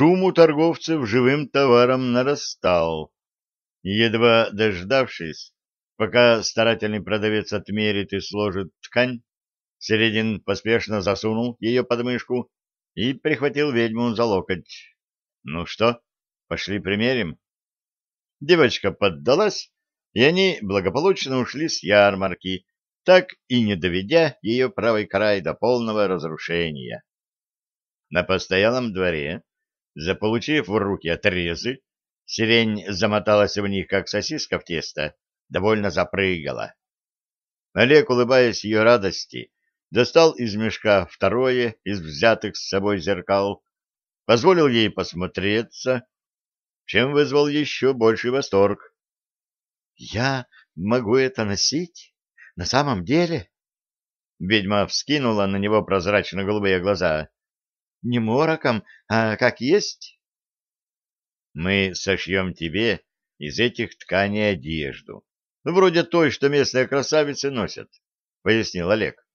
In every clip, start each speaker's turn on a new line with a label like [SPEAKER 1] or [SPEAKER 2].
[SPEAKER 1] Шум у торговцев живым товаром нарастал. Едва дождавшись, пока старательный продавец отмерит и сложит ткань, Середин поспешно засунул ее под мышку и прихватил ведьму за локоть. «Ну что, пошли примерим?» Девочка поддалась, и они благополучно ушли с ярмарки, так и не доведя ее правый край до полного разрушения. На постоялом дворе, заполучив в руки отрезы, сирень замоталась в них, как сосиска в тесто, довольно запрыгала. Олег, улыбаясь ее радости, достал из мешка второе из взятых с собой зеркал, позволил ей посмотреться, чем вызвал еще больший восторг. — Я могу это носить? На самом деле? Ведьма вскинула на него прозрачно-голубые глаза. — Не мороком, а как есть? — Мы сошьем тебе из этих тканей одежду, вроде той, что местные красавицы носят, — пояснил Олег.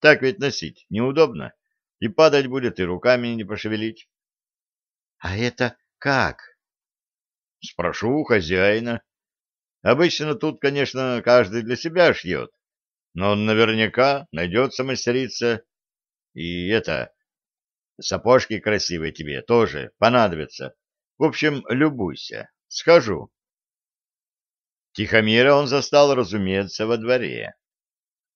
[SPEAKER 1] Так ведь носить неудобно, и падать будет, и руками не пошевелить. — А это как? — Спрошу у хозяина. Обычно тут, конечно, каждый для себя шьет, но наверняка найдется мастерица. И это... Сапожки красивые тебе тоже понадобятся. В общем, любуйся. Схожу. Тихомира он застал, разумеется, во дворе.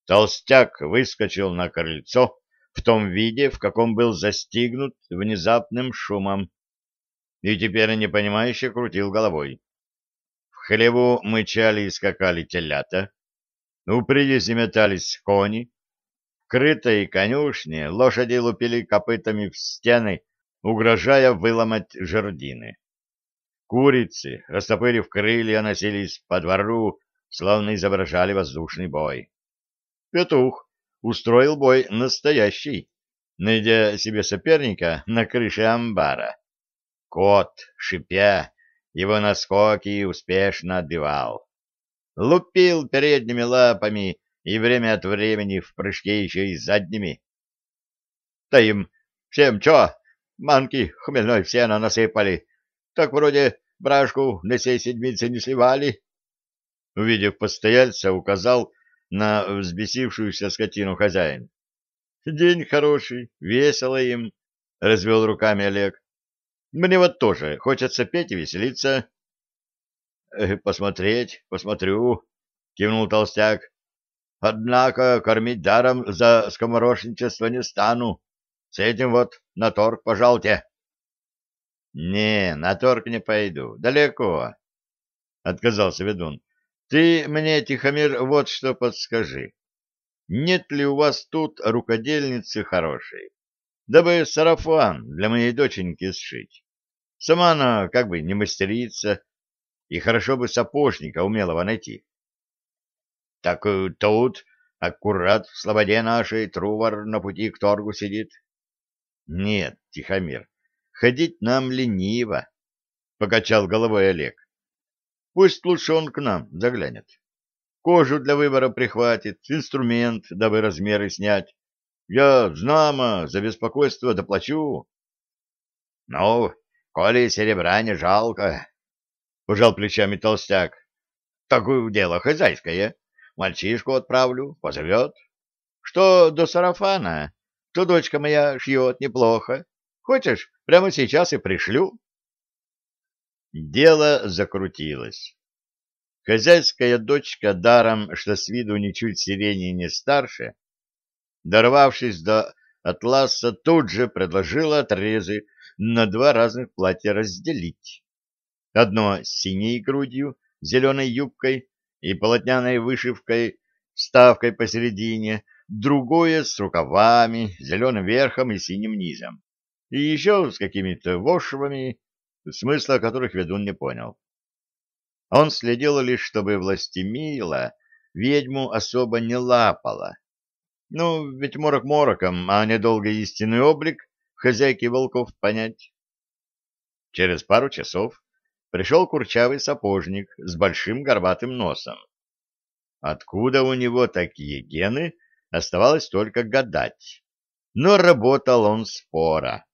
[SPEAKER 1] Толстяк выскочил на крыльцо в том виде, в каком был застигнут внезапным шумом, и теперь непонимающе крутил головой. В хлеву мычали и скакали телята, у привязи метались кони, крытой конюшне лошади лупили копытами в стены, угрожая выломать жердины. Курицы, растопырив крылья, носились по двору, словно изображали воздушный бой. Петух устроил бой настоящий, найдя себе соперника на крыше амбара. Кот, шипя, его наскоки успешно отбивал. Лупил передними лапами и время от времени в прыжке еще и задними. Да им всем чё, манки хмельной сено насыпали, так вроде брашку на сей седмице не сливали. Увидев постояльца, указал на взбесившуюся скотину хозяин. День хороший, весело им, — развел руками Олег. Мне вот тоже хочется петь и веселиться. — Посмотреть, посмотрю, — кивнул толстяк. — Однако кормить даром за скоморошничество не стану. С этим вот на торг, пожалуйте. — Не, на торг не пойду, далеко, — отказался ведун. Ты мне, Тихомир, вот что подскажи. Нет ли у вас тут рукодельницы хорошей? Дабы сарафан для моей доченьки сшить. Сама она как бы не мастерица, и хорошо бы сапожника умелого найти. Так тут аккурат в слободе нашей трувар на пути к торгу сидит. Нет, Тихомир, ходить нам лениво, — покачал головой Олег. Пусть лучше он к нам заглянет. Кожу для выбора прихватит, инструмент, дабы размеры снять. Я, знамо, за беспокойство доплачу. — Ну, коли серебра не жалко, — пожал плечами толстяк. — Такое дело хозяйское. Мальчишку отправлю, позовет. Что до сарафана, то дочка моя шьет неплохо. Хочешь, прямо сейчас и пришлю. Дело закрутилось. Хозяйская дочка, даром, что с виду ничуть сирени не старше, дорвавшись до атласа, тут же предложила отрезы на два разных платья разделить. Одно с синей грудью, зеленой юбкой и полотняной вышивкой, вставкой посередине, другое с рукавами, зеленым верхом и синим низом, и еще с какими-то вошвами, смысла которых ведун не понял. Он следил лишь, чтобы властемила ведьму особо не лапала. Ну, ведь морок мороком, а недолго истинный облик хозяйки волков понять. Через пару часов пришел курчавый сапожник с большим горбатым носом. Откуда у него такие гены, оставалось только гадать. Но работал он спора.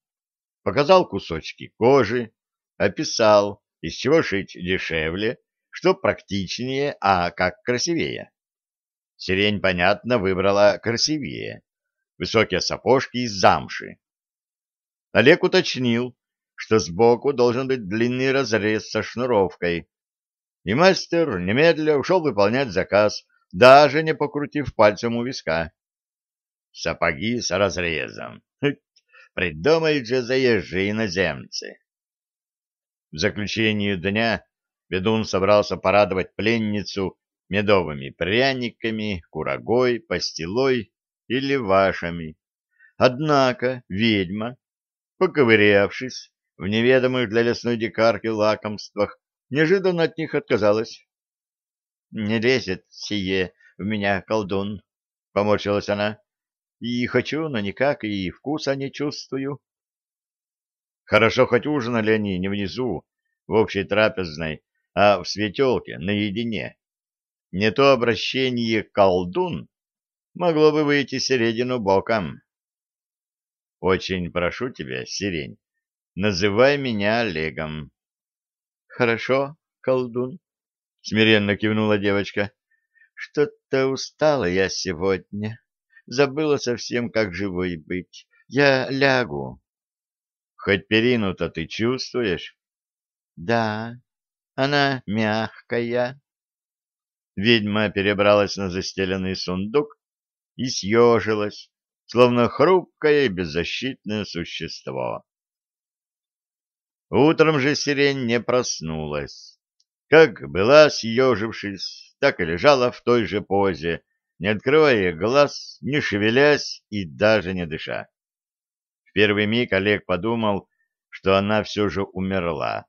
[SPEAKER 1] показал кусочки кожи, описал, из чего шить дешевле, что практичнее, а как красивее. Сирень, понятно, выбрала красивее. Высокие сапожки из замши. Олег уточнил, что сбоку должен быть длинный разрез со шнуровкой. И мастер немедля ушел выполнять заказ, даже не покрутив пальцем у виска. Сапоги с разрезом. Придумают же заезжие иноземцы. В заключение дня ведун собрался порадовать пленницу медовыми пряниками, курагой, пастилой или вашами. Однако ведьма, поковырявшись в неведомых для лесной дикарки лакомствах, неожиданно от них отказалась. — Не лезет сие в меня колдун, — поморщилась она. — И хочу, но никак, и вкуса не чувствую. Хорошо, хоть ужинали они не внизу, в общей трапезной, а в светелке, наедине. Не то обращение «колдун» могло бы выйти середину боком. Очень прошу тебя, сирень, называй меня Олегом. Хорошо, колдун, смиренно кивнула девочка. Что-то устала я сегодня. Забыла совсем, как живой быть. Я лягу. Хоть перину-то ты чувствуешь? Да, она мягкая. Ведьма перебралась на застеленный сундук и съежилась, словно хрупкое и беззащитное существо. Утром же сирень не проснулась. Как была съежившись, так и лежала в той же позе, не открывая глаз, не шевелясь и даже не дыша. В первый миг Олег подумал, что она все же умерла.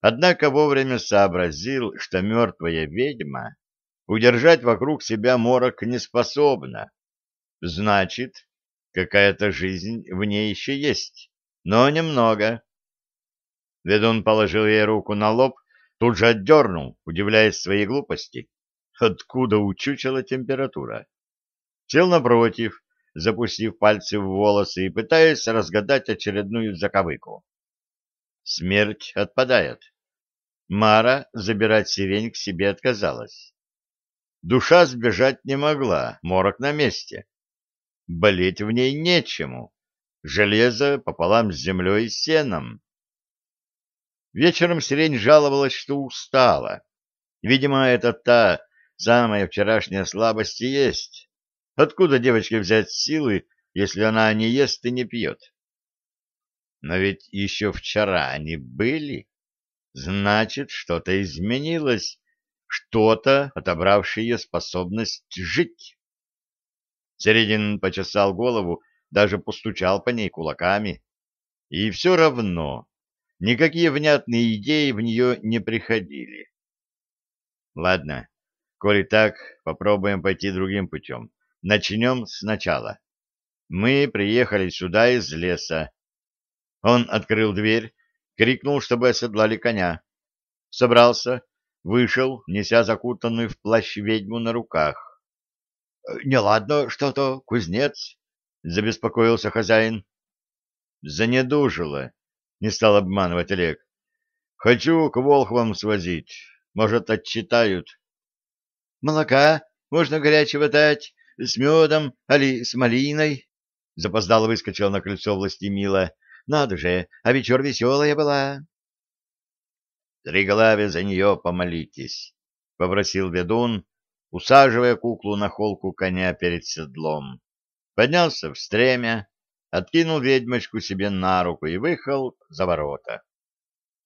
[SPEAKER 1] Однако вовремя сообразил, что мертвая ведьма удержать вокруг себя морок не способна. Значит, какая-то жизнь в ней еще есть, но немного. Ведун положил ей руку на лоб, тут же отдернул, удивляясь своей глупости. Откуда учучила температура? Сел напротив, запустив пальцы в волосы и пытаясь разгадать очередную заковыку. Смерть отпадает. Мара забирать сирень к себе отказалась. Душа сбежать не могла, морок на месте. Болеть в ней нечему. Железо пополам с землей и сеном. Вечером сирень жаловалась, что устала. Видимо, это та самая вчерашняя слабость и есть. Откуда девочке взять силы, если она не ест и не пьет? Но ведь еще вчера они были. Значит, что-то изменилось, что-то, отобравшее ее способность жить. Середин почесал голову, даже постучал по ней кулаками. И все равно никакие внятные идеи в нее не приходили. Ладно, коли так, попробуем пойти другим путем. Начнем сначала. Мы приехали сюда из леса. Он открыл дверь, крикнул, чтобы оседлали коня. Собрался, вышел, неся закутанную в плащ ведьму на руках. — Неладно что-то, кузнец, — забеспокоился хозяин. — Занедужило, — не стал обманывать Олег. — Хочу к волхвам свозить, может, отчитают. — Молока можно горячего дать, с медом, али с малиной? — запоздало выскочил на крыльцо властемила. — Надо же, а вечер веселая была. — Триглаве за нее помолитесь, — попросил ведун, усаживая куклу на холку коня перед седлом. Поднялся в стремя, откинул ведьмочку себе на руку и выехал за ворота.